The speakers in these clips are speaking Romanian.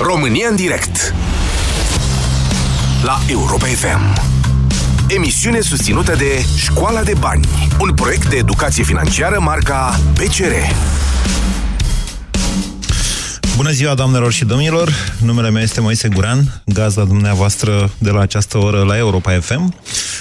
România în direct La Europa FM Emisiune susținută de Școala de Bani Un proiect de educație financiară marca PCR Bună ziua, doamnelor și domnilor! Numele meu este Moise Guran, gazda dumneavoastră de la această oră la Europa FM,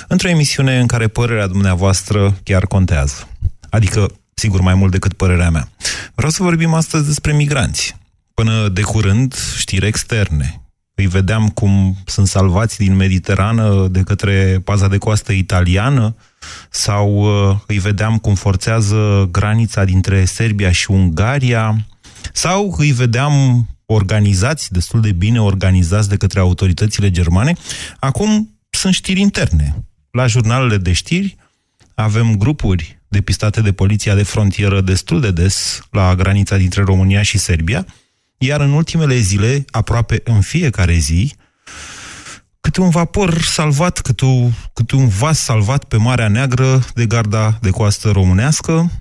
într-o emisiune în care părerea dumneavoastră chiar contează. Adică, sigur, mai mult decât părerea mea. Vreau să vorbim astăzi despre migranți. Până de curând, știri externe. Îi vedeam cum sunt salvați din Mediterană de către paza de coastă italiană sau uh, îi vedeam cum forțează granița dintre Serbia și Ungaria sau îi vedeam organizați, destul de bine organizați de către autoritățile germane. Acum sunt știri interne. La jurnalele de știri avem grupuri depistate de poliția de frontieră destul de des la granița dintre România și Serbia, iar în ultimele zile, aproape în fiecare zi, câte un vapor salvat, câte, o, câte un vas salvat pe Marea Neagră de garda de coastă românească,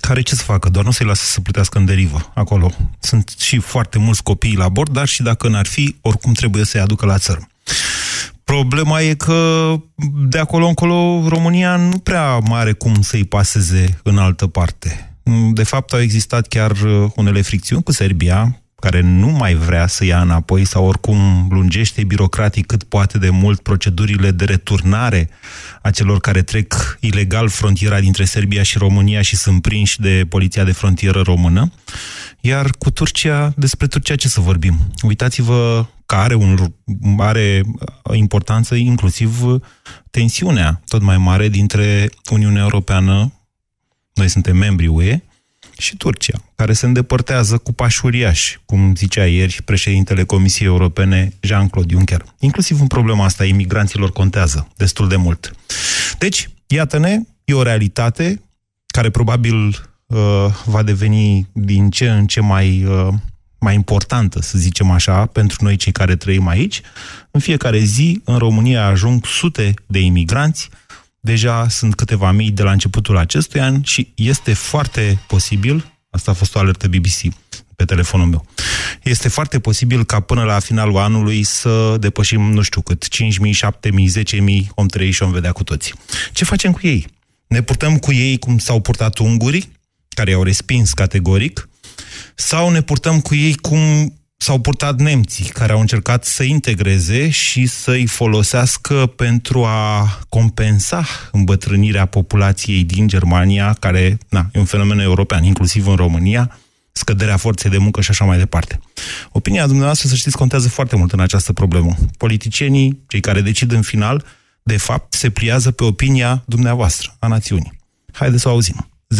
care ce să facă? Doar nu să-i lasă să plutească în derivă acolo. Sunt și foarte mulți copii la bord, dar și dacă n-ar fi, oricum trebuie să-i aducă la țărm. Problema e că de acolo încolo România nu prea mare cum să-i paseze în altă parte. De fapt, au existat chiar unele fricțiuni cu Serbia, care nu mai vrea să ia înapoi sau oricum lungește birocratic cât poate de mult procedurile de returnare a celor care trec ilegal frontiera dintre Serbia și România și sunt prinși de poliția de frontieră română. Iar cu Turcia, despre Turcia ce să vorbim? Uitați-vă că are, un, are importanță inclusiv tensiunea tot mai mare dintre Uniunea Europeană, noi suntem membri UE, și Turcia, care se îndepărtează cu pași uriași, cum zicea ieri președintele Comisiei Europene Jean-Claude Juncker. Inclusiv în problema asta imigranților contează destul de mult. Deci, iată-ne, e o realitate care probabil uh, va deveni din ce în ce mai, uh, mai importantă, să zicem așa, pentru noi cei care trăim aici. În fiecare zi, în România ajung sute de imigranți, Deja sunt câteva mii de la începutul acestui an și este foarte posibil, asta a fost o alertă BBC pe telefonul meu, este foarte posibil ca până la finalul anului să depășim, nu știu cât, 5.000, 7.000, 10.000, om trăi și om vedea cu toții. Ce facem cu ei? Ne purtăm cu ei cum s-au purtat ungurii, care i-au respins categoric, sau ne purtăm cu ei cum s-au purtat nemții, care au încercat să integreze și să-i folosească pentru a compensa îmbătrânirea populației din Germania, care na, e un fenomen european, inclusiv în România, scăderea forței de muncă și așa mai departe. Opinia dumneavoastră, să știți, contează foarte mult în această problemă. Politicienii, cei care decid în final, de fapt, se pliază pe opinia dumneavoastră, a națiunii. Haideți să o auzim. 0372069599.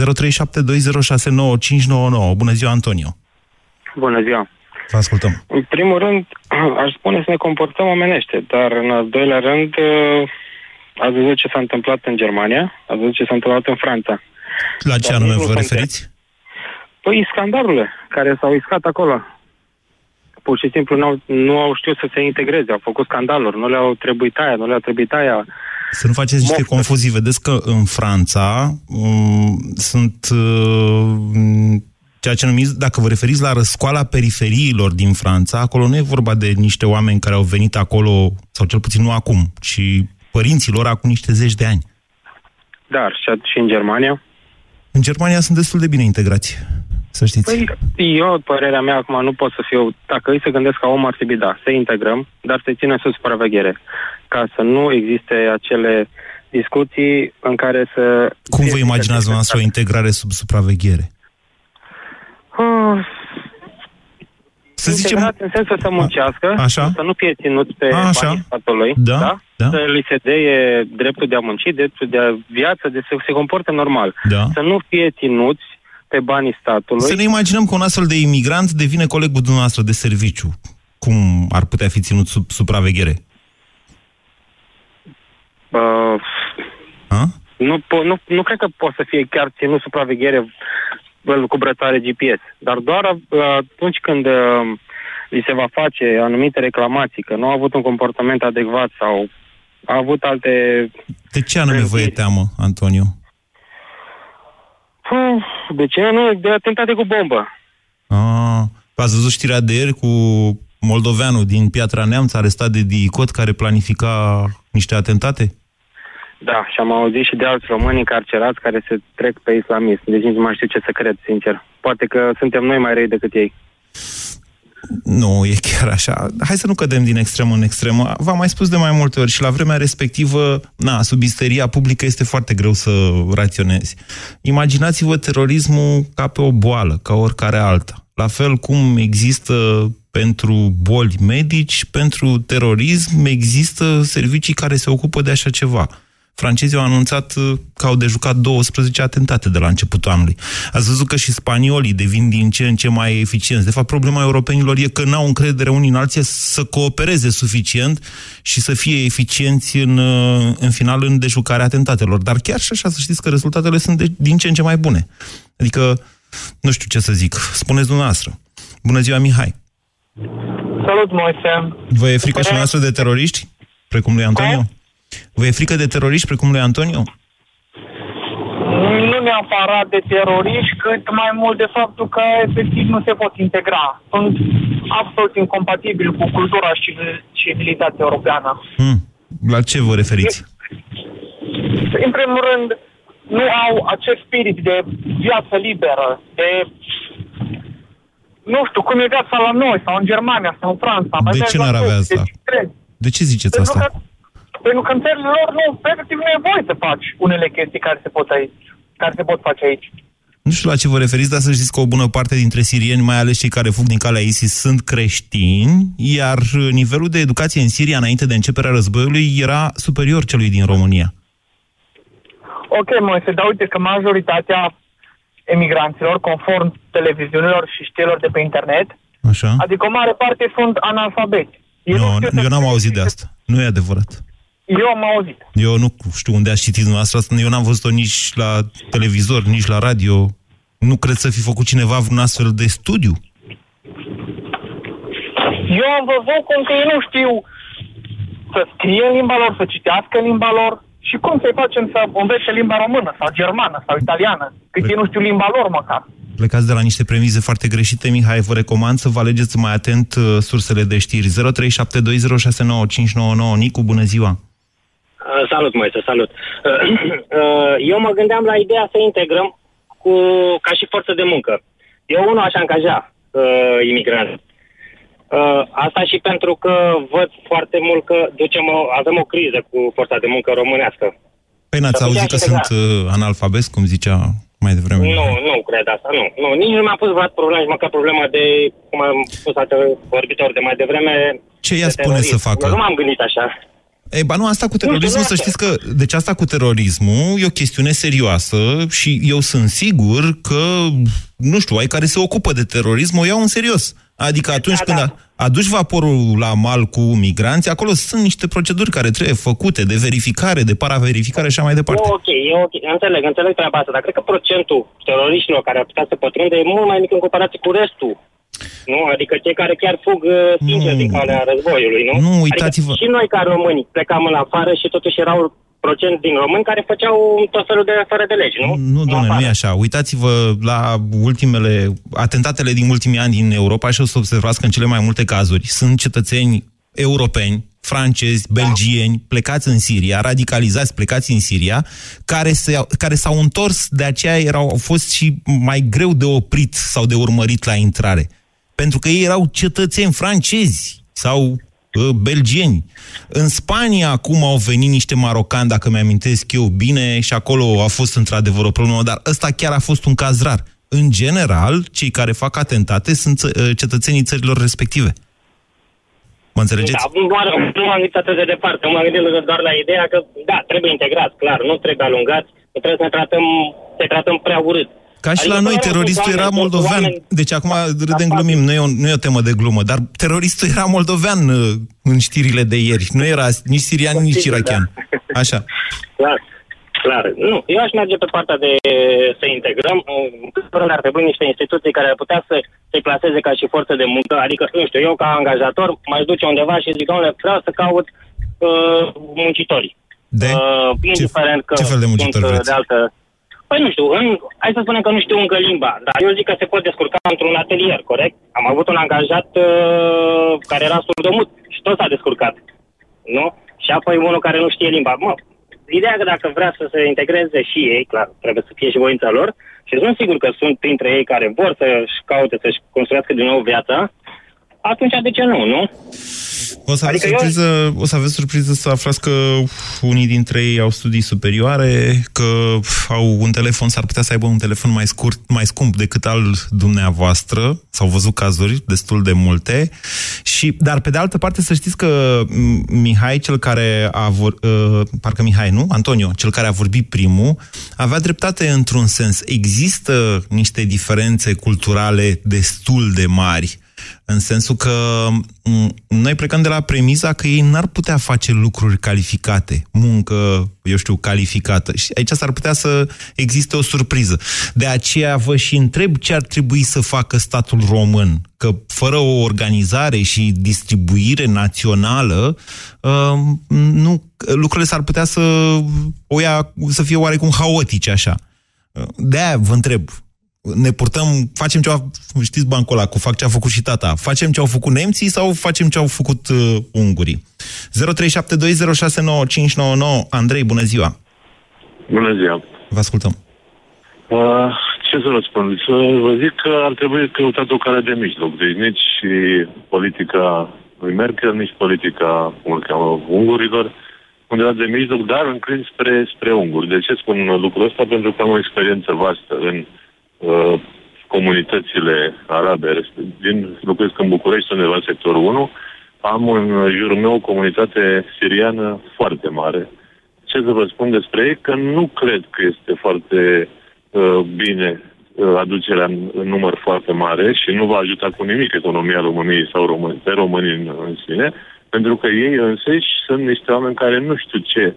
Bună ziua, Antonio! Bună ziua! Vă ascultăm. În primul rând, aș spune să ne comportăm omenește, dar în al doilea rând, uh, ați văzut ce s-a întâmplat în Germania, ați văzut ce s-a întâmplat în Franța. La ce dar anume vă referiți? Păi scandalurile care s-au iscat acolo. Pur și simplu nu au, nu au știut să se integreze, au făcut scandaluri, nu le-au trebuit aia, nu le-au trebuit aia. Să nu faceți niște Moftă. confuzii. Vedeți că în Franța um, sunt uh, ceea ce numiți, dacă vă referiți la răscoala periferiilor din Franța, acolo nu e vorba de niște oameni care au venit acolo, sau cel puțin nu acum, ci părinților acum niște zeci de ani. Dar și în Germania? În Germania sunt destul de bine integrați, să știți. Păi, eu, părerea mea, acum nu pot să fiu... Dacă îi se gândesc ca om, ar trebui, da, să integrăm, dar să ținem sub supraveghere, ca să nu existe acele discuții în care să... Cum vă imaginați noastră o integrare sub supraveghere? Uh, să zicem... în sensul să muncească, Așa. să nu fie ținut pe Așa. banii statului, da? Da? Da? să li se dea dreptul de a munci, dreptul de a viață, de să se comporte normal. Da. Să nu fie ținuți pe banii statului. Să ne imaginăm că un astfel de imigrant devine colegul dumneavoastră de serviciu. Cum ar putea fi ținut sub supraveghere? Uh, nu, nu, nu cred că poate să fie chiar ținut supraveghere cu brățare GPS, dar doar uh, atunci când uh, li se va face anumite reclamații că nu a avut un comportament adecvat sau a avut alte... De ce anume vă e teamă, Antonio? De ce nu? De atentate cu bombă. Ah, Ați văzut știrea de ieri cu moldoveanul din Piatra Neamț, arestat de DICOT, care planifica niște atentate? Da, și am auzit și de alți români încarcerați care se trec pe islamism. Deci nici nu mai știu ce să cred, sincer. Poate că suntem noi mai răi decât ei. Nu, e chiar așa. Hai să nu cădem din extremă în extremă. V-am mai spus de mai multe ori și la vremea respectivă, na, sub isteria publică este foarte greu să raționezi. Imaginați-vă terorismul ca pe o boală, ca oricare alta. La fel cum există pentru boli medici, pentru terorism există servicii care se ocupă de așa ceva. Francezii au anunțat uh, că au de jucat 12 atentate de la începutul anului. Ați văzut că și spaniolii devin din ce în ce mai eficienți. De fapt, problema europenilor e că n-au încredere unii în alții să coopereze suficient și să fie eficienți în, uh, în final în dejucarea atentatelor. Dar chiar și așa să știți că rezultatele sunt de, din ce în ce mai bune. Adică, nu știu ce să zic. Spuneți dumneavoastră. Bună ziua, Mihai! Salut, Moise! Vă e frică și noastră de teroriști? Precum lui Antonio? Cum? Vă e frică de teroriști precum lui Antonio? Nu neapărat de teroriști, cât mai mult de faptul că efectiv nu se pot integra. Sunt absolut incompatibili cu cultura și civilitatea europeană. Hmm. La ce vă referiți? În primul rând, nu au acest spirit de viață liberă, de nu știu, cum e viața la noi, sau în Germania, sau în Franța. De ce n-ar avea asta? De, de ce ziceți Pentru asta? Că pentru că în țările lor nu, efectiv nu e voie să faci unele chestii care se pot aici, care se pot face aici. Nu știu la ce vă referiți, dar să știți că o bună parte dintre sirieni, mai ales cei care fug din calea ISIS, sunt creștini, iar nivelul de educație în Siria înainte de începerea războiului era superior celui din România. Ok, Moise, dar uite că majoritatea emigranților, conform televiziunilor și știrilor de pe internet, Așa. adică o mare parte sunt analfabeti. Eu nu, eu n-am auzit de asta. Nu e adevărat. Eu am auzit. Eu nu știu unde ați citit dumneavoastră asta, eu n-am văzut-o nici la televizor, nici la radio. Nu cred să fi făcut cineva vreun astfel de studiu? Eu am văzut cum că ei nu știu să scrie în limba lor, să citească în limba lor și cum să-i facem să învețe limba română sau germană sau italiană, cât Ple- ei nu știu limba lor măcar. Plecați de la niște premize foarte greșite, Mihai, vă recomand să vă alegeți mai atent uh, sursele de știri. 0372069599 Nicu, bună ziua! Uh, salut, Moise, salut. Uh, uh, eu mă gândeam la ideea să integrăm cu, ca și forță de muncă. Eu unul aș angaja uh, imigranți. Uh, asta și pentru că văd foarte mult că ducem o, avem o criză cu forța de muncă românească. Păi n-ați auzit că sunt uh, analfabeti, cum zicea mai devreme? Nu, nu cred asta, nu. nu. Nici nu mi-a pus vreodată problema, nici măcar problema de, cum am spus altă vorbitor de mai devreme... Ce ea spune să facă? Eu nu m-am gândit așa. Ei, ba nu, asta cu terorismul, să știți că... Deci asta cu terorismul e o chestiune serioasă și eu sunt sigur că, nu știu, ai care se ocupă de terorism o iau în serios. Adică atunci da, când da. aduci vaporul la mal cu migranți, acolo sunt niște proceduri care trebuie făcute, de verificare, de paraverificare și așa mai departe. E ok, e ok, înțeleg, înțeleg treaba asta, dar cred că procentul teroriștilor care ar putea să pătrunde e mult mai mic în comparație cu restul nu? Adică cei care chiar fug uh, sincer mm. din calea războiului, nu? Nu, uitați-vă. Adică și noi ca români plecam în afară și totuși erau procent din români care făceau tot felul de fără de legi, nu? Nu, doamne, nu e așa. Uitați-vă la ultimele, atentatele din ultimii ani din Europa și o să observați că în cele mai multe cazuri sunt cetățeni europeni, francezi, da. belgieni, plecați în Siria, radicalizați, plecați în Siria, care, se, care s-au întors, de aceea erau, au fost și mai greu de oprit sau de urmărit la intrare. Pentru că ei erau cetățeni francezi sau uh, belgieni. În Spania acum au venit niște marocani, dacă mi-amintesc eu bine, și acolo a fost într-adevăr o problemă, dar ăsta chiar a fost un caz rar. În general, cei care fac atentate sunt uh, cetățenii țărilor respective. Mă înțelegeți? Da, nu m-am gândit atât de departe. M-am gândit doar la ideea că, da, trebuie integrat, clar, nu trebuie alungat, nu trebuie să ne tratăm, să tratăm prea urât. Ca și adică la noi, teroristul era moldovean. Deci acum râdem, glumim, nu e, o, nu e o temă de glumă, dar teroristul era moldovean uh, în știrile de ieri. Nu era nici sirian, nici irachian. Așa. Clar, clar. Nu, eu aș merge pe partea de să integrăm. În ar trebui niște instituții care ar putea să se placeze ca și forță de muncă. Adică, nu știu, eu ca angajator mai duce undeva și zic, domnule, vreau să caut uh, muncitori. De? Uh, indiferent ce, că ce fel de muncitori sunt vreți? de altă Păi nu știu, în, hai să spunem că nu știu încă limba, dar eu zic că se pot descurca într-un atelier, corect? Am avut un angajat uh, care era surdomut și tot s-a descurcat, nu? Și apoi unul care nu știe limba. Mă, ideea că dacă vrea să se integreze și ei, clar, trebuie să fie și voința lor, și sunt sigur că sunt printre ei care vor să-și caute, să-și construiască din nou viața, atunci de ce nu, nu? O să, aveți adică surpriză, eu... o să aveți surpriză să aflați că unii dintre ei au studii superioare, că au un telefon, s-ar putea să aibă un telefon mai scurt, mai scump decât al dumneavoastră. S-au văzut cazuri destul de multe. Și, dar pe de altă parte să știți că Mihai, cel care a vor, uh, parcă Mihai, nu? Antonio, cel care a vorbit primul, avea dreptate într-un sens. Există niște diferențe culturale destul de mari în sensul că noi plecăm de la premiza că ei n-ar putea face lucruri calificate, muncă, eu știu, calificată. Și aici s-ar putea să existe o surpriză. De aceea vă și întreb ce ar trebui să facă statul român. Că fără o organizare și distribuire națională, um, nu, lucrurile s-ar putea să, o ia, să fie oarecum haotice așa. De-aia vă întreb, ne purtăm, facem ceva, știți bancul ăla, cu fac ce a făcut și tata, facem ce au făcut nemții sau facem ce au făcut uh, ungurii? 0372069599 Andrei, bună ziua! Bună ziua! Vă ascultăm! Uh, ce să vă spun? Să vă zic că ar trebui căutat o cale de mijloc. Deci nici politica lui Merkel, nici politica, cum îl cheamă, ungurilor, undeva de mijloc, dar înclin spre, spre unguri. De ce spun lucrul ăsta? Pentru că am o experiență vastă în Uh, comunitățile arabe. Din, locuiesc în București, undeva sectorul 1, am în jurul meu o comunitate siriană foarte mare. Ce să vă spun despre ei? Că nu cred că este foarte uh, bine uh, aducerea în, în număr foarte mare și nu va ajuta cu nimic economia României sau român, pe românii în, în sine, pentru că ei însăși sunt niște oameni care nu știu ce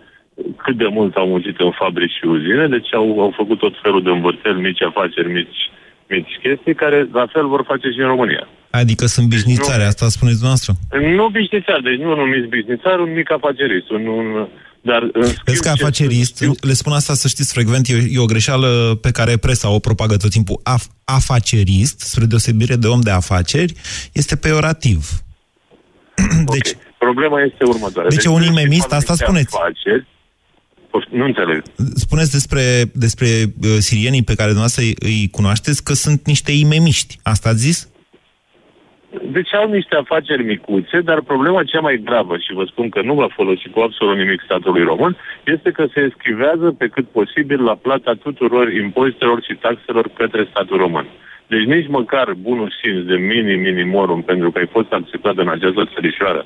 cât de mult au muncit în fabrici și uzine, deci au, au făcut tot felul de învârteli, mici afaceri, mici, mici chestii, care la fel vor face și în România. Adică sunt bișnițare, deci, asta spuneți dumneavoastră? Nu bișnițare, deci nu numiți bișnițare, un mic afacerist, un, un, dar, în schimb, Vezi că afacerist, știu... le spun asta să știți frecvent, e, e o greșeală pe care presa o propagă tot timpul. Af, afacerist, spre deosebire de om de afaceri, este peorativ. Okay. Deci, Problema este următoarea. Deci, deci un imemist, asta spuneți. Afaceri, nu înțeleg. Spuneți despre, despre uh, sirienii pe care dumneavoastră îi, îi cunoașteți că sunt niște imemiști. Asta ați zis? Deci au niște afaceri micuțe, dar problema cea mai gravă, și vă spun că nu va folosi cu absolut nimic statului român, este că se eschivează pe cât posibil la plata tuturor impozitelor și taxelor către statul român. Deci nici măcar bunul simț de mini-minimorum, pentru că ai fost acceptat în această țărișoară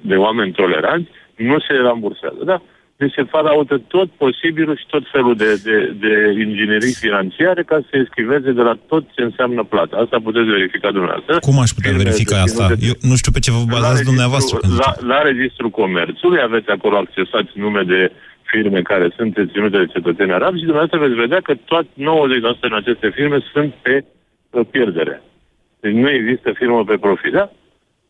de oameni toleranți, nu se rambursează. Da? Deci se faraută tot posibilul și tot felul de, de, de inginerii financiare ca să se eschiveze de la tot ce înseamnă plata. Asta puteți verifica dumneavoastră. Cum aș putea verifica asta? De... Eu nu știu pe ce vă bazați la dumneavoastră. La, la Registrul Comerțului aveți acolo accesați nume de firme care sunt deținute de cetățeni arabi și dumneavoastră veți vedea că toate 90% din aceste firme sunt pe pierdere. Deci nu există firmă pe profit, da?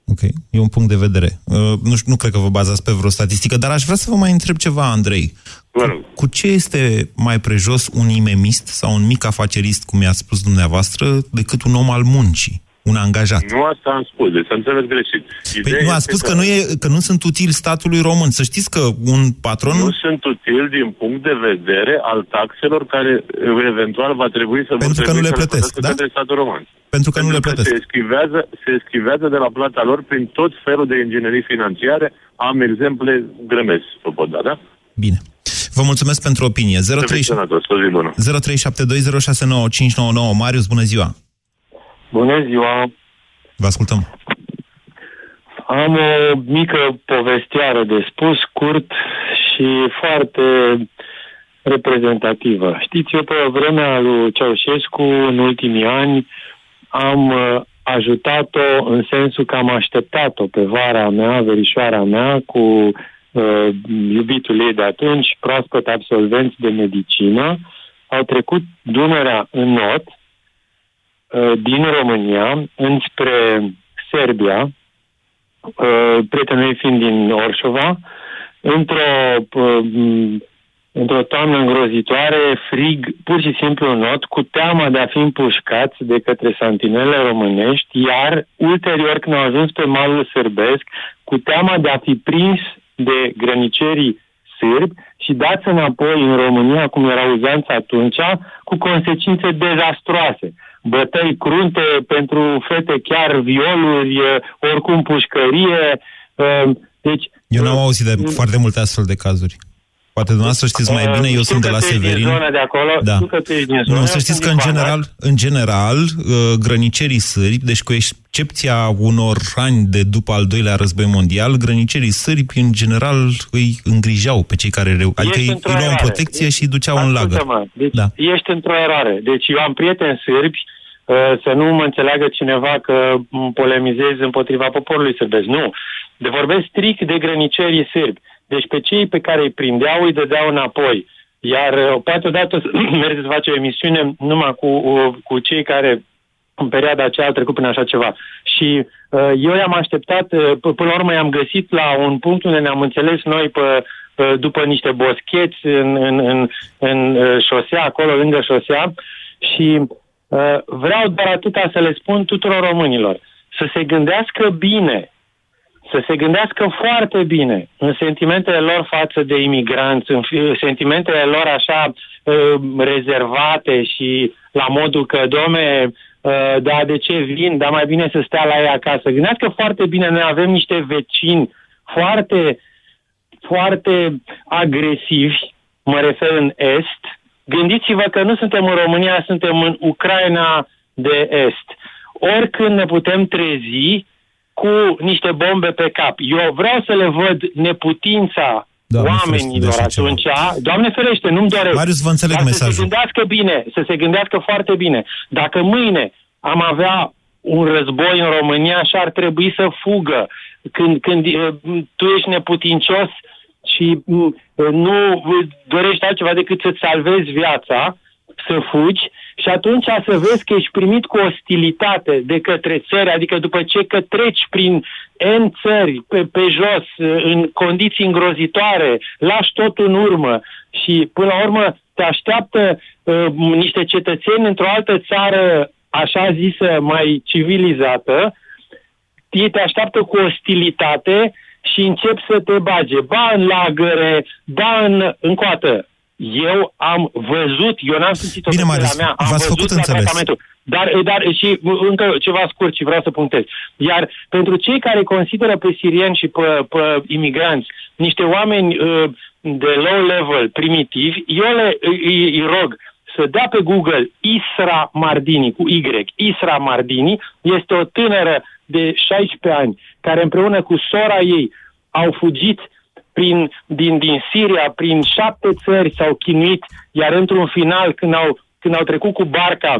Ok, e un punct de vedere. Uh, nu, știu, nu cred că vă bazați pe vreo statistică, dar aș vrea să vă mai întreb ceva, Andrei. Cu, cu ce este mai prejos un imemist sau un mic afacerist, cum i-a spus dumneavoastră, decât un om al muncii? Un angajat. Nu asta am spus, deci să înțeles greșit. păi nu, a spus că, că, nu e, că nu sunt utili statului român. Să știți că un patron... Nu sunt utili din punct de vedere al taxelor care eventual va trebui să Pentru că nu le plătesc, da? către statul român. Pentru că Pentru nu le plătesc. Se eschivează, se eschivează de la plata lor prin tot felul de inginerii financiare. Am exemple grămezi, să pot da, da? Bine. Vă mulțumesc pentru opinie. 0372069599 Marius, bună ziua! Bună ziua! Vă ascultăm. Am o mică povestioară de spus, scurt și foarte reprezentativă. Știți, eu pe vremea lui Ceaușescu, în ultimii ani, am uh, ajutat-o în sensul că am așteptat-o pe vara mea, verișoara mea, cu uh, iubitul ei de atunci, proaspăt absolvenți de medicină. Au trecut Dunărea în not, Uh, din România înspre Serbia, uh, prietenul fiind din Orșova, într-o uh, într-o toamnă îngrozitoare, frig pur și simplu not, cu teama de a fi împușcați de către santinele românești, iar ulterior când au ajuns pe malul sârbesc, cu teama de a fi prins de grănicerii sârbi și dați înapoi în România, cum era uzanța atunci, cu consecințe dezastroase. Bătăi crunte pentru fete, chiar violuri, oricum pușcărie. Deci, Eu n-am auzit de foarte multe astfel de cazuri. Poate dumneavoastră știți mai bine, eu sunt de la Severin. de acolo, da. că din zona, nu, să știți că în general, în general, uh, grănicerii sârbi, deci cu excepția unor ani de după al doilea război mondial, grănicerii sârbi, în general, îi îngrijau pe cei care reu... Adică îi, îi luau în protecție și îi duceau în lagăr. Deci da. ești într-o eroare. Deci eu am prieteni sârbi, uh, să nu mă înțeleagă cineva că polemizez împotriva poporului sârbesc. Nu. De vorbesc strict de grănicerii sârbi. Deci pe cei pe care îi prindeau îi dădeau înapoi. Iar uh, poate odată merge să face o emisiune numai cu, uh, cu cei care în perioada aceea au trecut prin așa ceva. Și uh, eu i-am așteptat, uh, până la urmă i-am găsit la un punct unde ne-am înțeles noi pe, uh, după niște boscheți în, în, în, în uh, șosea, acolo lângă șosea și uh, vreau doar atâta să le spun tuturor românilor, să se gândească bine să se gândească foarte bine în sentimentele lor față de imigranți, în sentimentele lor așa uh, rezervate și la modul că, domne, uh, da, de ce vin, dar mai bine să stea la ei acasă. Gândească foarte bine, noi avem niște vecini foarte, foarte agresivi, mă refer în Est. Gândiți-vă că nu suntem în România, suntem în Ucraina de Est. Oricând ne putem trezi, cu niște bombe pe cap. Eu vreau să le văd neputința Doamne oamenilor ferește, atunci. Doamne ferește, nu-mi doresc. Marius, vă înțeleg Dar mesajul. să se gândească bine, să se gândească foarte bine. Dacă mâine am avea un război în România și ar trebui să fugă. Când, când uh, tu ești neputincios și uh, nu dorești altceva decât să-ți salvezi viața, să fugi, și atunci să vezi că ești primit cu ostilitate de către țări, adică după ce că treci prin N țări pe, pe jos, în condiții îngrozitoare, lași tot în urmă și până la urmă te așteaptă uh, niște cetățeni într-o altă țară, așa zisă, mai civilizată, ei te așteaptă cu ostilitate și încep să te bage, ba în lagăre, ba în, în coată eu am văzut, eu n-am simțit-o Bine, Marius, mea, am v-ați făcut înțeles. Dar, dar și încă ceva scurt și vreau să punctez. Iar pentru cei care consideră pe sirieni și pe, pe imigranți niște oameni uh, de low level, primitivi, eu le îi, îi rog să dea pe Google Isra Mardini, cu Y. Isra Mardini este o tânără de 16 ani care împreună cu sora ei au fugit prin, din, din Siria, prin șapte țări s-au chinuit, iar într-un final, când au, când au trecut cu barca,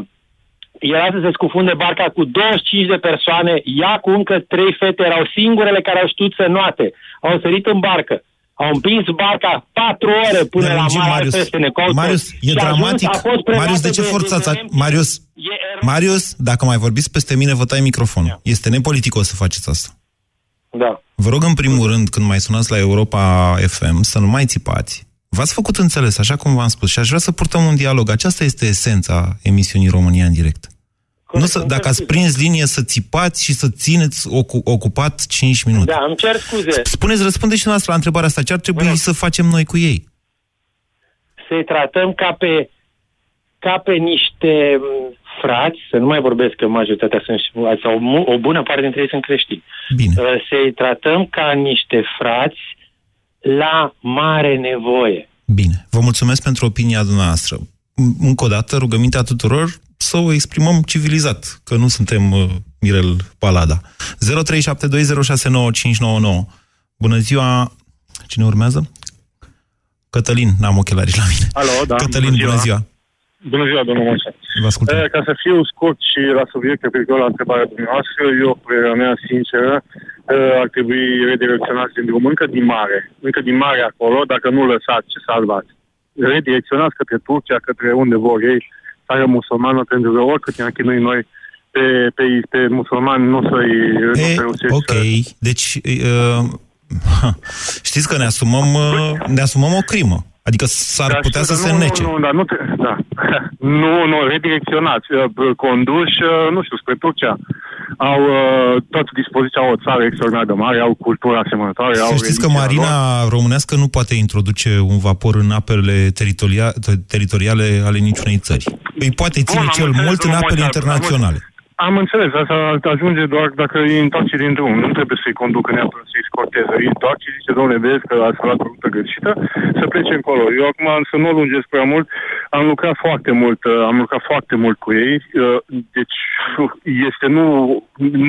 era să se scufunde barca cu 25 de persoane, ea cu încă trei fete, erau singurele care au știut să noate. Au sărit în barcă. Au împins barca patru ore până la mare Marius, peste Necol. Marius, e dramatic. Marius, de ce forțați? De, Marius, Marius, dacă mai vorbiți peste mine, vă tai microfonul. Este nepoliticos să faceți asta. Da. Vă rog în primul rând, când mai sunați la Europa FM, să nu mai țipați. V-ați făcut înțeles, așa cum v-am spus, și aș vrea să purtăm un dialog. Aceasta este esența emisiunii România în direct. Nu să, dacă ați prins linie să țipați și să țineți ocu, ocupat 5 minute. Da, îmi cer scuze. Spuneți, răspundeți și noastră la întrebarea asta. Ce ar trebui Bună. să facem noi cu ei? Să-i tratăm ca pe, ca pe niște frați, să nu mai vorbesc că majoritatea sunt, sau o bună parte dintre ei sunt creștini, Bine. Uh, să-i tratăm ca niște frați la mare nevoie. Bine. Vă mulțumesc pentru opinia dumneavoastră. Încă o dată, rugămintea tuturor să o exprimăm civilizat, că nu suntem uh, Mirel Palada. 0372069599. Bună ziua! Cine urmează? Cătălin, n-am ochelari la mine. Alo, da. Cătălin, bună ziua! Bună ziua. Bună ziua, domnul Moise. Vă ascultăm. Eh, ca să fiu scurt și la subiect referitor la întrebarea dumneavoastră, eu, părerea mea sinceră, eh, ar trebui redirecționați din drum încă din mare. Încă din mare acolo, dacă nu lăsați, ce salvați? Redirecționați către Turcia, către unde vor ei, țară musulmană, pentru că oricât ne-am chinuit noi pe, pe, pe musulmani, nu să-i e, Ok, să... deci uh, știți că ne asumăm, uh, ne asumăm o crimă Adică s-ar Dar putea să nu, se nece. Nu, nu, dar nu, te, da. nu, nu, redirecționați, uh, conduși, uh, nu știu, spre Turcia. Au uh, tot dispoziția o țară extraordinar de mare, au cultura asemănătoare. Să au știți că marina lor. românească nu poate introduce un vapor în apele teritoria, teritoriale ale niciunei țări. Îi poate ține Bun, cel mult în apele internaționale. Am înțeles, asta ajunge doar dacă îi întoarce din drum. Nu trebuie să-i conducă neapărat să-i scorteze. Îi întoarce, zice, domnule, vezi că ați luat o rută greșită, să plece încolo. Eu acum, să nu o lungesc prea mult, am lucrat foarte mult, uh, am lucrat foarte mult cu ei. Uh, deci este nu,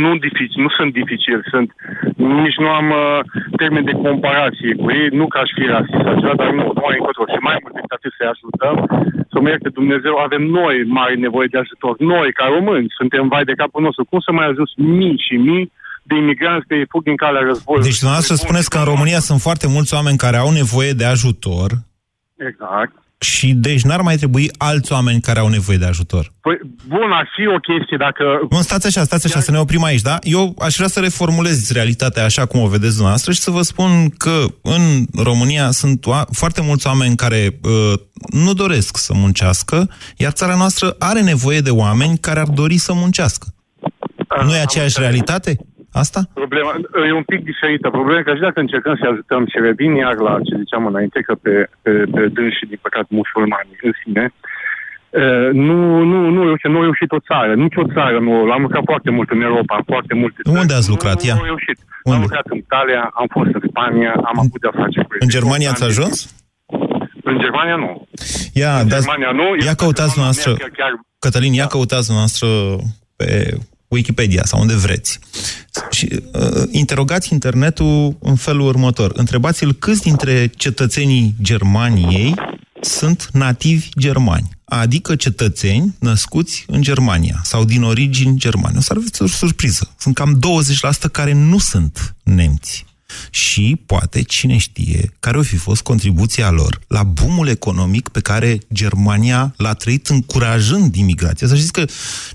nu, dificil, nu sunt dificil, sunt, nici nu am uh, termen de comparație cu ei, nu ca aș fi rasist așa, dar nu, nu ai încotro. Și mai mult decât atât să-i ajutăm, să mă ierte Dumnezeu, avem noi mari nevoie de ajutor. Noi, ca români, suntem vai de capul nostru. Cum să mai ajuns mii și mii de imigranți care fug din calea războiului? Deci dumneavoastră spuneți că în România sunt foarte mulți oameni care au nevoie de ajutor. Exact. Și deci n-ar mai trebui alți oameni care au nevoie de ajutor. Păi, bun, ar fi o chestie dacă... Nu, stați așa, stați așa, să ne oprim aici, da? Eu aș vrea să reformulez realitatea așa cum o vedeți dumneavoastră și să vă spun că în România sunt foarte mulți oameni care uh, nu doresc să muncească, iar țara noastră are nevoie de oameni care ar dori să muncească. Nu e aceeași realitate? Asta? Problema e un pic diferită. Problema e că și dacă încercăm să ajutăm și revin iar la ce ziceam înainte, că pe, pe, pe dânsi, din păcat, musulmani în sine, Uh, nu, nu, nu, eu nu a reușit o țară, nici o țară nu. Am lucrat foarte mult în Europa, foarte multe țări. Unde ați lucrat? Nu, nu a reușit. Unde? Am lucrat în Italia, am fost în Spania, am avut de-a face cu În Germania ați ajuns? În Germania nu. Ia, în Germania nu. Ia căutați noastră, chiar... Cătălin, ia da. căutați noastră pe Wikipedia sau unde vreți. Și uh, interogați internetul în felul următor. Întrebați-l câți dintre cetățenii Germaniei sunt nativi germani, adică cetățeni născuți în Germania sau din origini germane. O să aveți o surpriză. Sunt cam 20% care nu sunt nemți. Și poate, cine știe, care o fi fost contribuția lor la boomul economic pe care Germania l-a trăit încurajând imigrația. Să știți că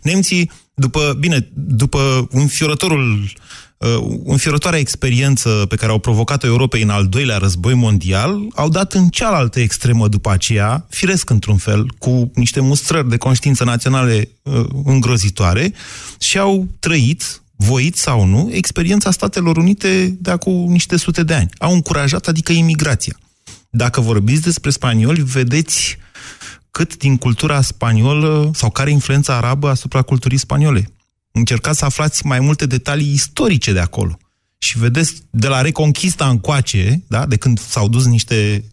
nemții după, bine, după înfiorătorul uh, înfiorătoarea experiență pe care au provocat-o Europei în al doilea război mondial, au dat în cealaltă extremă după aceea, firesc într-un fel, cu niște mustrări de conștiință naționale uh, îngrozitoare și au trăit, voit sau nu, experiența Statelor Unite de acum niște sute de ani. Au încurajat, adică imigrația. Dacă vorbiți despre spanioli, vedeți uh, cât din cultura spaniolă sau care influența arabă asupra culturii spaniole. Încercați să aflați mai multe detalii istorice de acolo. Și vedeți, de la Reconquista încoace, da, de când s-au dus niște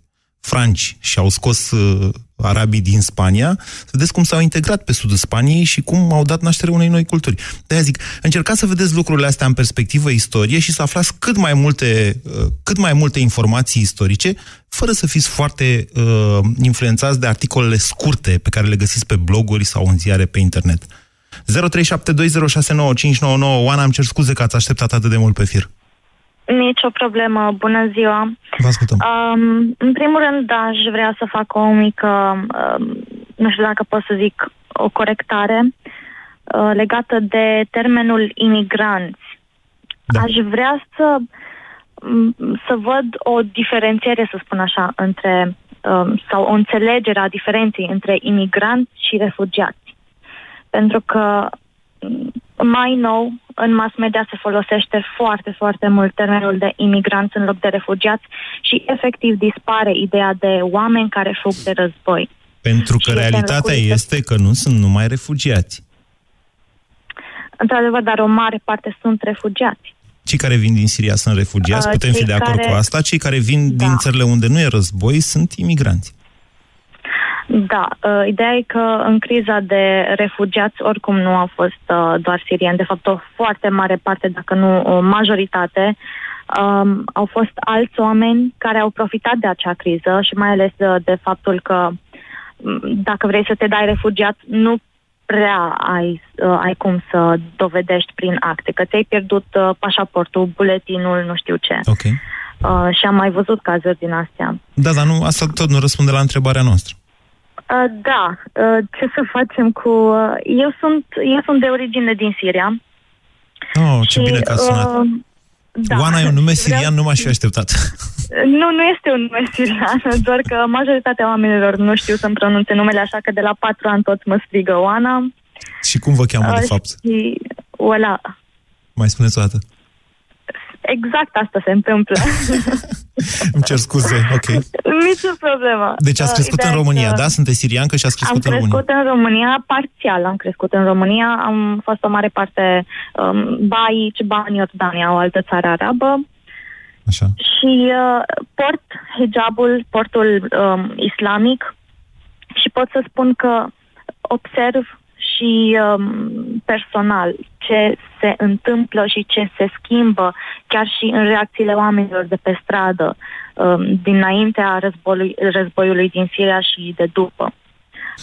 franci și au scos uh, arabii din Spania, să vedeți cum s-au integrat pe sudul Spaniei și cum au dat naștere unei noi culturi. De-aia zic, încercați să vedeți lucrurile astea în perspectivă istorie și să aflați cât mai multe, uh, cât mai multe informații istorice, fără să fiți foarte uh, influențați de articolele scurte pe care le găsiți pe bloguri sau în ziare pe internet. 0372069599 Oana, am cer scuze că ați așteptat atât de mult pe fir. Nici o problemă. Bună ziua. Vă ascultăm. Um, în primul rând, aș vrea să fac o mică, um, nu știu dacă pot să zic, o corectare uh, legată de termenul imigranți. Da. Aș vrea să, um, să văd o diferențiere, să spun așa, între um, sau o înțelegere a diferenței între imigranți și refugiați. Pentru că mai nou, în mass media se folosește foarte, foarte mult termenul de imigranți în loc de refugiați și efectiv dispare ideea de oameni care fug de război. Pentru că și realitatea este, este că nu sunt numai refugiați. Într-adevăr, dar o mare parte sunt refugiați. Cei care vin din Siria sunt refugiați, uh, putem fi de acord care... cu asta. Cei care vin da. din țările unde nu e război sunt imigranți. Da, uh, ideea e că în criza de refugiați oricum nu au fost uh, doar sirieni, de fapt o foarte mare parte, dacă nu o majoritate, um, au fost alți oameni care au profitat de acea criză și mai ales de, uh, de faptul că um, dacă vrei să te dai refugiat, nu prea ai, uh, ai cum să dovedești prin acte, că ți-ai pierdut uh, pașaportul, buletinul, nu știu ce. Okay. Uh, și am mai văzut cazuri din astea. Da, dar nu, asta tot nu răspunde la întrebarea noastră. Uh, da, uh, ce să facem cu... Uh, eu, sunt, eu sunt de origine din Siria. Oh, ce și, bine că a sunat. Uh, da. Oana e un nume sirian, nu m-aș fi așteptat. Nu, nu este un nume sirian, doar că majoritatea oamenilor nu știu să-mi pronunțe numele, așa că de la patru ani toți mă strigă Oana. Și cum vă cheamă, de fapt? Și Ola. Mai spuneți o dată. Exact asta se întâmplă. Îmi cer scuze, ok. Nici o problemă. Deci ați crescut uh, în România, da? Sunteți siriancă și ați crescut în România. Am crescut în România, parțial am crescut în România. Am fost o mare parte um, Baici, Bani, Iordania, o altă țară arabă. Așa. Și uh, port hijabul, portul um, islamic și pot să spun că observ și um, personal ce se întâmplă și ce se schimbă chiar și în reacțiile oamenilor de pe stradă um, dinaintea războiului, războiului din Siria și de după.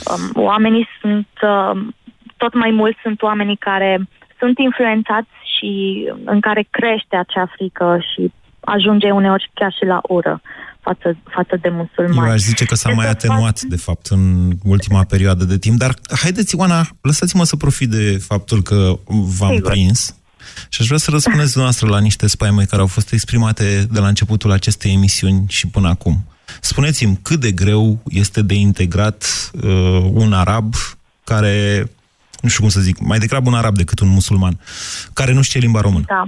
Um, oamenii sunt, um, tot mai mulți sunt oamenii care sunt influențați și în care crește acea frică și ajunge uneori chiar și la ură față, față de musulmani. Eu aș zice că s-a mai atenuat, de fapt, în ultima perioadă de timp, dar haideți, Ioana, lăsați-mă să profit de faptul că v-am Sigur. prins și aș vrea să răspundeți dumneavoastră la niște spaime care au fost exprimate de la începutul acestei emisiuni și până acum. Spuneți-mi cât de greu este de integrat uh, un arab care, nu știu cum să zic, mai degrabă un arab decât un musulman, care nu știe limba română. Da.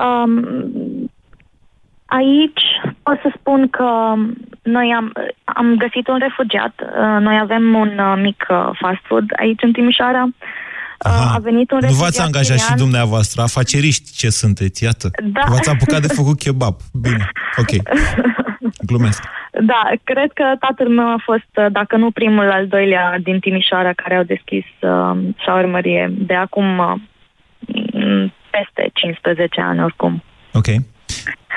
Um, aici pot să spun că noi am, am găsit un refugiat. Uh, noi avem un uh, mic uh, fast food aici în Timișoara. Aha. A venit un Nu v-ați angajat și dumneavoastră, afaceriști ce sunteți, iată. Da. V-ați apucat de făcut kebab. Bine, ok. Glumesc. Da, cred că tatăl meu a fost, dacă nu primul, al doilea din Timișoara care au deschis uh, șaurmărie de acum uh, peste 15 ani oricum. Ok.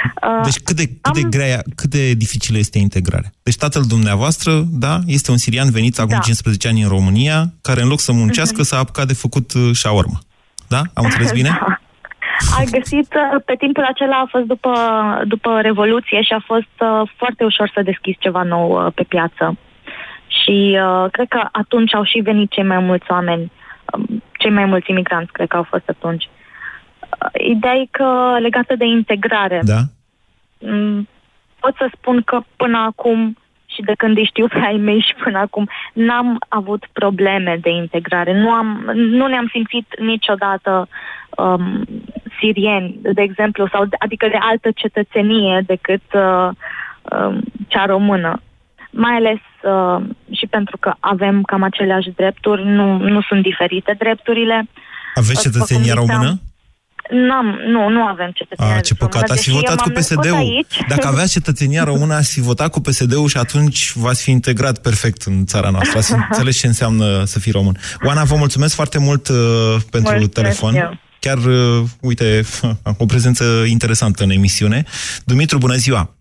Uh, deci cât de, cât, am... de grea, cât de dificilă este integrarea? Deci tatăl dumneavoastră, da, este un sirian venit acum da. 15 ani în România, care în loc să muncească uh-huh. s-a apucat de făcut șaormă. Uh, da? Am înțeles bine? da. A găsit, uh, pe timpul acela a fost după, după Revoluție și a fost uh, foarte ușor să deschizi ceva nou uh, pe piață. Și uh, cred că atunci au și venit cei mai mulți oameni, um, cei mai mulți imigranți, cred că au fost atunci. Uh, Ideea e că legată de integrare. Da. Mm, pot să spun că până acum și de când îi știu pe ai mei și până acum, n-am avut probleme de integrare. Nu, am, nu ne-am simțit niciodată um, sirieni, de exemplu, sau adică de altă cetățenie decât uh, um, cea română. Mai ales uh, și pentru că avem cam aceleași drepturi, nu, nu sunt diferite drepturile. Aveți cetățenia română? N-am, nu, nu avem cetățenia A, ce păcat, ați fi votat cu PSD-ul. Dacă aveați cetățenia română, ați fi votat cu PSD-ul și atunci v-ați fi integrat perfect în țara noastră. Ați înțeles ce înseamnă să fii român. Oana, vă mulțumesc foarte mult uh, pentru mulțumesc telefon. Eu. Chiar, uh, uite, o prezență interesantă în emisiune. Dumitru, bună ziua!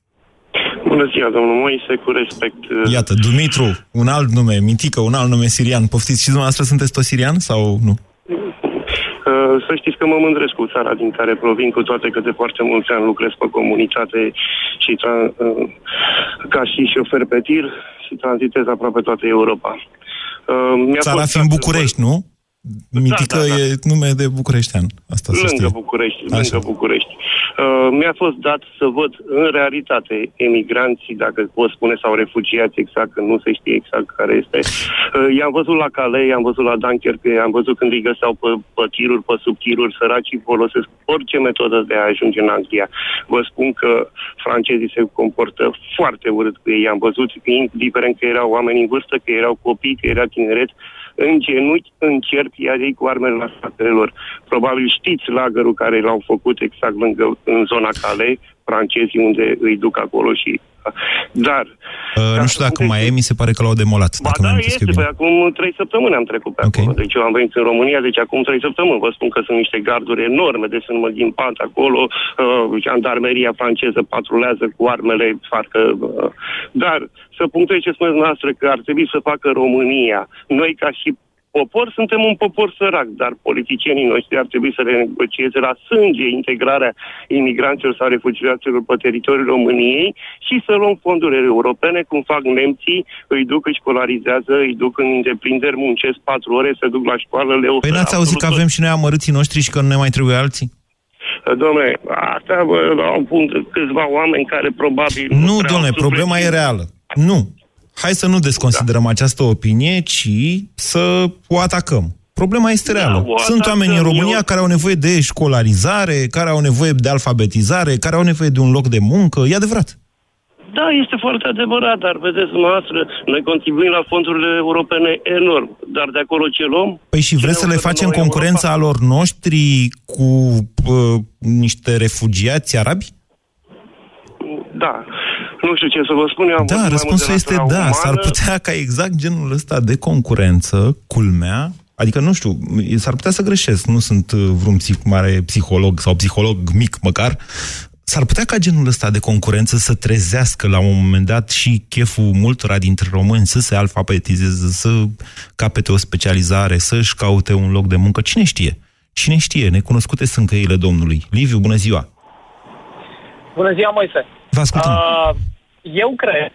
Bună ziua, domnul Moise, cu respect. Uh, Iată, Dumitru, un alt nume, Mitică, un alt nume sirian. Poftiți, și dumneavoastră sunteți tot sirian sau nu? Să știți că mă mândresc cu țara din care provin, cu toate că de foarte mulți ani lucrez pe comunitate și tra- uh, ca și șofer pe tir și tranzitez aproape toată Europa. Uh, țara fiind București, nu? Mitică da, da, da. e nume de bucureștean. Asta lângă București, Așa. lângă București. Uh, mi-a fost dat să văd în realitate emigranții, dacă pot spune, sau refugiați exact, că nu se știe exact care este. Uh, i-am văzut la Calais, i-am văzut la Dunkerque, i-am văzut când îi găseau pe, pe tiruri, pe subtiruri, săracii folosesc orice metodă de a ajunge în Anglia. Vă spun că francezii se comportă foarte urât cu ei. I-am văzut, indiferent că erau oameni în vârstă, că erau copii, că era tineret, în genunchi încerc iar ei cu armele la spatele lor. Probabil știți lagărul care l-au făcut exact lângă, în zona Calais, francezii unde îi duc acolo și dar... Uh, nu știu dacă mai e, mi se pare că l-au demolat. Ba da, este, pe acum trei săptămâni am trecut pe okay. acolo. Deci eu am venit în România, deci acum trei săptămâni. Vă spun că sunt niște garduri enorme, deci sunt ghimpat acolo, uh, jandarmeria franceză patrulează cu armele, parcă... Uh, dar să punctez ce spuneți noastră, că ar trebui să facă România. Noi ca și popor, suntem un popor sărac, dar politicienii noștri ar trebui să renegocieze la sânge integrarea imigranților sau refugiaților pe teritoriul României și să luăm fondurile europene, cum fac nemții, îi duc, își școlarizează, îi duc în întreprinderi, muncesc patru ore, se duc la școală, le Păi n-ați auzit că avem și noi amărâții noștri și că nu ne mai trebuie alții? Domnule, asta vă la un punct câțiva oameni care probabil... Nu, nu domnule, problema e reală. Nu. Hai să nu desconsiderăm da. această opinie, ci să o atacăm. Problema este da, reală. Da, Sunt oameni în România eu... care au nevoie de școlarizare, care au nevoie de alfabetizare, care au nevoie de un loc de muncă. E adevărat. Da, este foarte adevărat, dar vedeți noastră, noi contribuim la fondurile europene enorm, dar de acolo ce luăm? Păi și vreți să le facem concurența Europa? alor noștri cu uh, niște refugiați arabi? Da. Nu știu ce să vă spun, eu am Da, răspunsul este da. Umană. S-ar putea ca exact genul ăsta de concurență, culmea, Adică, nu știu, s-ar putea să greșesc, nu sunt uh, vreun psic, mare psiholog sau psiholog mic măcar, S-ar putea ca genul ăsta de concurență să trezească la un moment dat și cheful multora dintre români să se alfabetizeze, să capete o specializare, să-și caute un loc de muncă. Cine știe? Cine știe? Necunoscute sunt căile Domnului. Liviu, bună ziua! Bună ziua, Moise! Vă ascultăm! Uh, eu cred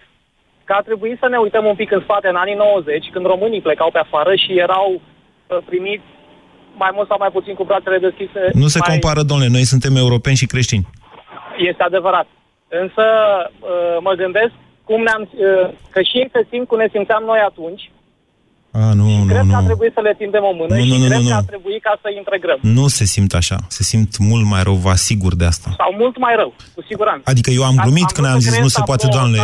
că ar trebui să ne uităm un pic în spate, în anii 90, când românii plecau pe afară și erau uh, primiți mai mult sau mai puțin cu brațele deschise. Nu se mai... compară, domnule, noi suntem europeni și creștini. Este adevărat. Însă uh, mă gândesc cum ne-am, uh, că și ei se simt cum ne simțeam noi atunci. A, nu, și nu, cred nu. că ar trebui să le tindem o mână nu, și nu, nu, cred nu, nu. că ar trebui ca să integrăm. Nu se simt așa. Se simt mult mai rău, vă asigur de asta. Sau mult mai rău, cu siguranță. Adică eu am glumit am, când am zis nu se poate, doamne,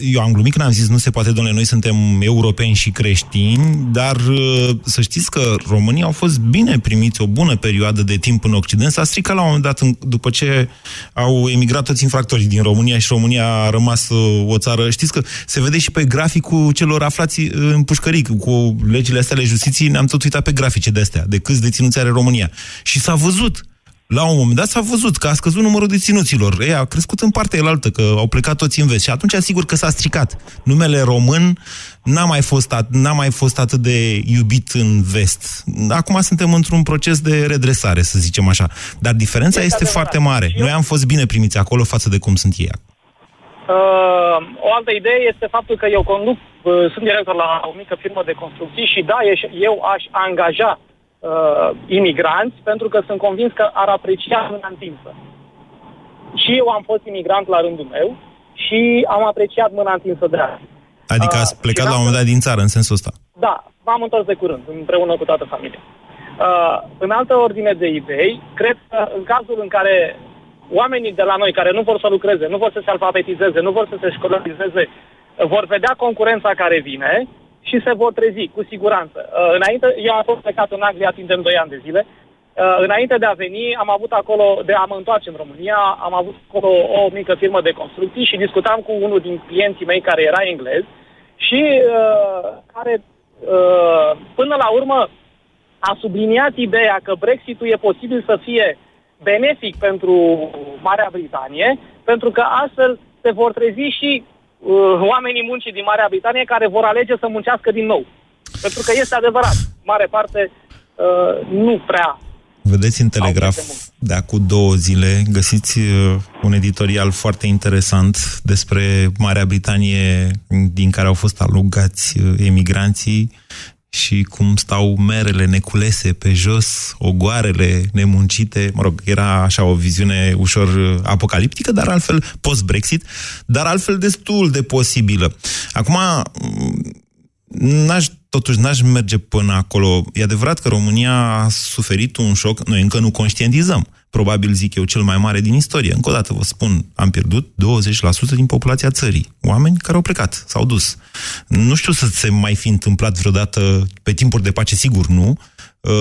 eu am glumit când am zis nu se poate, domnule, noi suntem europeni și creștini, dar uh, să știți că românii au fost bine primiți o bună perioadă de timp în Occident. S-a stricat la un moment dat după ce au emigrat toți infractorii din România și România a rămas uh, o țară. Știți că se vede și pe graficul celor aflați uh, în pușcării cu legile astea ale justiției, ne-am tot uitat pe grafice de astea, de câți deținuți are România. Și s-a văzut la un moment dat s-a văzut că a scăzut numărul deținuților. Ei, a crescut în partea elaltă, că au plecat toți în vest. Și atunci, sigur că s-a stricat. Numele român n-a mai fost, at- n-a mai fost atât de iubit în vest. Acum suntem într-un proces de redresare, să zicem așa. Dar diferența este, este foarte mare. Noi am fost bine primiți acolo față de cum sunt ei. Uh, o altă idee este faptul că eu conduc, uh, sunt director la o mică firmă de construcții și da, eu aș angaja uh, imigranți, pentru că sunt convins că ar aprecia mâna întinsă. Și eu am fost imigrant la rândul meu și am apreciat mâna întinsă de azi. Adică ați uh, plecat uh, la un moment dat din țară, în sensul ăsta? Da, m-am întors de curând, împreună cu toată familia. Uh, în altă ordine de idei, cred că în cazul în care oamenii de la noi care nu vor să lucreze, nu vor să se alfabetizeze, nu vor să se școlarizeze, vor vedea concurența care vine, și se vor trezi, cu siguranță. Uh, înainte, eu am fost plecat în Anglia timp de 2 ani de zile. Uh, înainte de a veni, am avut acolo, de a mă întoarce în România, am avut acolo o mică firmă de construcții și discutam cu unul din clienții mei care era englez și uh, care, uh, până la urmă, a subliniat ideea că Brexitul e posibil să fie benefic pentru Marea Britanie, pentru că astfel se vor trezi și uh, oamenii muncii din Marea Britanie care vor alege să muncească din nou. Pentru că este adevărat, mare parte uh, nu prea Vedeți în Telegraf de acum două zile, găsiți uh, un editorial foarte interesant despre Marea Britanie din care au fost alugați uh, emigranții și cum stau merele neculese pe jos, ogoarele nemuncite. Mă rog, era așa o viziune ușor uh, apocaliptică, dar altfel post-Brexit, dar altfel destul de posibilă. Acum, mm, n-aș, totuși n-aș merge până acolo. E adevărat că România a suferit un șoc, noi încă nu conștientizăm probabil, zic eu, cel mai mare din istorie. Încă o dată vă spun, am pierdut 20% din populația țării. Oameni care au plecat, s-au dus. Nu știu să se mai fi întâmplat vreodată pe timpuri de pace, sigur nu, Uh,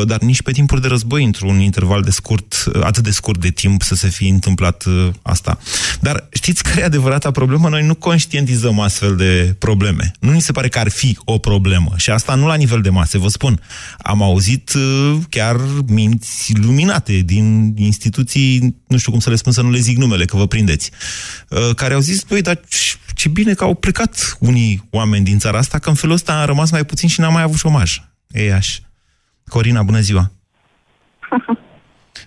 dar nici pe timpuri de război, într-un interval de scurt, uh, atât de scurt de timp, să se fi întâmplat uh, asta. Dar știți care e adevărata problemă? Noi nu conștientizăm astfel de probleme. Nu ni se pare că ar fi o problemă. Și asta nu la nivel de mase, vă spun. Am auzit chiar minți luminate din instituții, nu știu cum să le spun, să nu le zic numele, că vă prindeți, care au zis, băi, dar ce bine că au plecat unii oameni din țara asta, că în felul ăsta a rămas mai puțin și n-am mai avut șomaj. Ei, așa. Corina, bună ziua!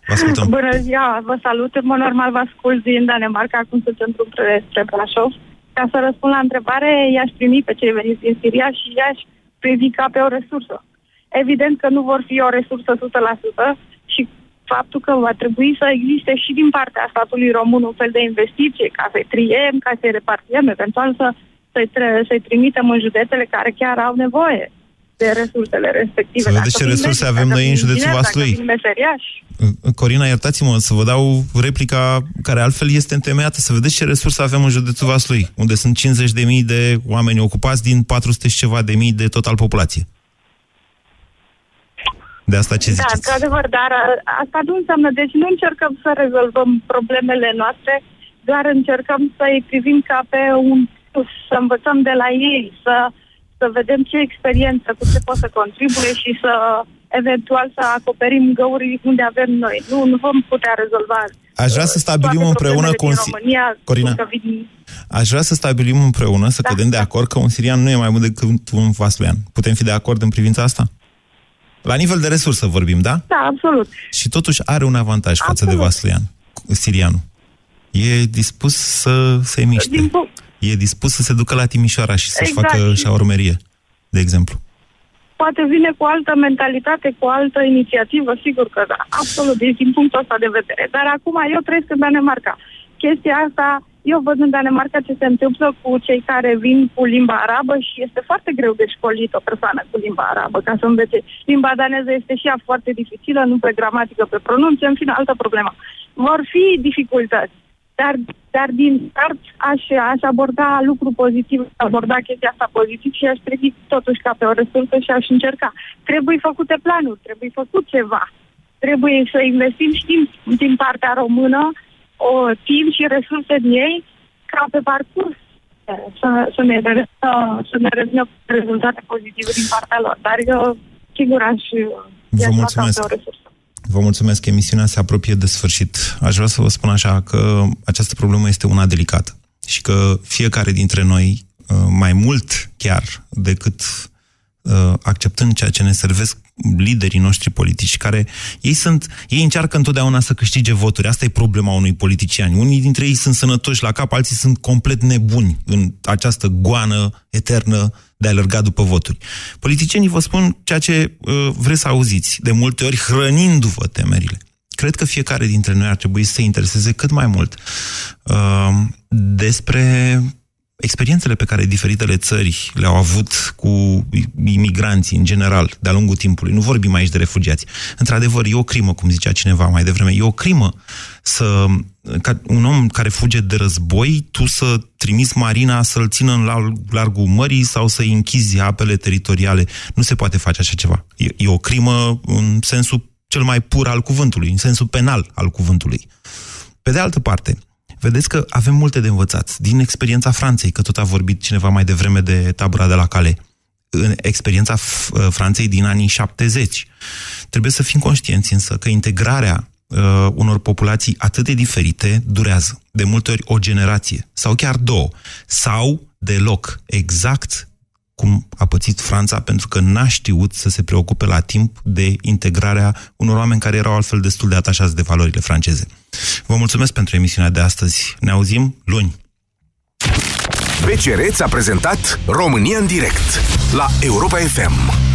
Vă ascultăm. Bună ziua, vă salut. În mod normal vă ascult din Danemarca, acum sunt în drum spre Brașov. Ca să răspund la întrebare, i-aș primi pe cei veniți din Siria și i-aș privi ca pe o resursă. Evident că nu vor fi o resursă 100% și faptul că va trebui să existe și din partea statului român un fel de investiție ca să-i triem, ca să-i repartiem, eventual să, să-i, să-i trimitem în județele care chiar au nevoie de resursele respective. Să vedeți ce resurse medici, avem noi în județul Vaslui. Corina, iertați-mă să vă dau replica care altfel este întemeiată. Să vedeți ce resurse avem în județul Vaslui, unde sunt 50.000 de oameni ocupați din 400 și ceva de mii de total populație. De asta ce da, ziceți? Da, într-adevăr, dar asta nu înseamnă, deci nu încercăm să rezolvăm problemele noastre, doar încercăm să-i privim ca pe un să învățăm de la ei, să, să vedem ce experiență, cu ce pot să contribuie și să eventual să acoperim găuri unde avem noi. Nu, nu vom putea rezolva Aș vrea să stabilim împreună cu un... România, Corina, vin... aș vrea să stabilim împreună, să da, cădem da. de acord că un sirian nu e mai mult decât un vasluian. Putem fi de acord în privința asta? La nivel de resursă vorbim, da? Da, absolut. Și totuși are un avantaj absolut. față de Vasluian, sirianul. E dispus să se miște. Din E dispus să se ducă la Timișoara și să-și exact. facă șaurmerie, de exemplu. Poate vine cu altă mentalitate, cu altă inițiativă, sigur că da, absolut, deci din punctul ăsta de vedere. Dar acum eu trăiesc în Danemarca. Chestia asta eu văd în Danemarca ce se întâmplă cu cei care vin cu limba arabă și este foarte greu de școlit o persoană cu limba arabă ca să învețe. Limba daneză este și ea foarte dificilă, nu pe gramatică, pe pronunție, în fine, altă problemă. Vor fi dificultăți, dar, dar din start aș, aș aborda lucru pozitiv, aborda chestia asta pozitiv și aș privi totuși ca pe o resursă și aș încerca. Trebuie făcute planuri, trebuie făcut ceva. Trebuie să investim și din, din partea română o timp și resurse din ei ca pe parcurs să, să ne, să, să ne revină rezultate pozitive din partea lor. Dar eu, sigur, aș, Vă mulțumesc. o resursă. Vă mulțumesc. Emisiunea se apropie de sfârșit. Aș vrea să vă spun așa că această problemă este una delicată și că fiecare dintre noi, uh, mai mult chiar decât uh, acceptând ceea ce ne servesc liderii noștri politici, care ei sunt, ei încearcă întotdeauna să câștige voturi. Asta e problema unui politician. Unii dintre ei sunt sănătoși la cap, alții sunt complet nebuni în această goană eternă de a alerga după voturi. Politicienii vă spun ceea ce uh, vreți să auziți, de multe ori hrănindu-vă temerile. Cred că fiecare dintre noi ar trebui să se intereseze cât mai mult uh, despre experiențele pe care diferitele țări le-au avut cu imigranții în general, de-a lungul timpului, nu vorbim aici de refugiați. Într-adevăr, e o crimă, cum zicea cineva mai devreme, e o crimă să, ca un om care fuge de război, tu să trimiți marina să-l țină în largul mării sau să-i închizi apele teritoriale. Nu se poate face așa ceva. E, e o crimă în sensul cel mai pur al cuvântului, în sensul penal al cuvântului. Pe de altă parte, vedeți că avem multe de învățat. Din experiența Franței, că tot a vorbit cineva mai devreme de tabura de la Cale, în experiența uh, Franței din anii 70. Trebuie să fim conștienți însă că integrarea uh, unor populații atât de diferite durează. De multe ori o generație, sau chiar două, sau deloc, exact cum a pățit Franța, pentru că n-a știut să se preocupe la timp de integrarea unor oameni care erau altfel destul de atașați de valorile franceze. Vă mulțumesc pentru emisiunea de astăzi. Ne auzim luni. BCR a prezentat România în direct la Europa FM.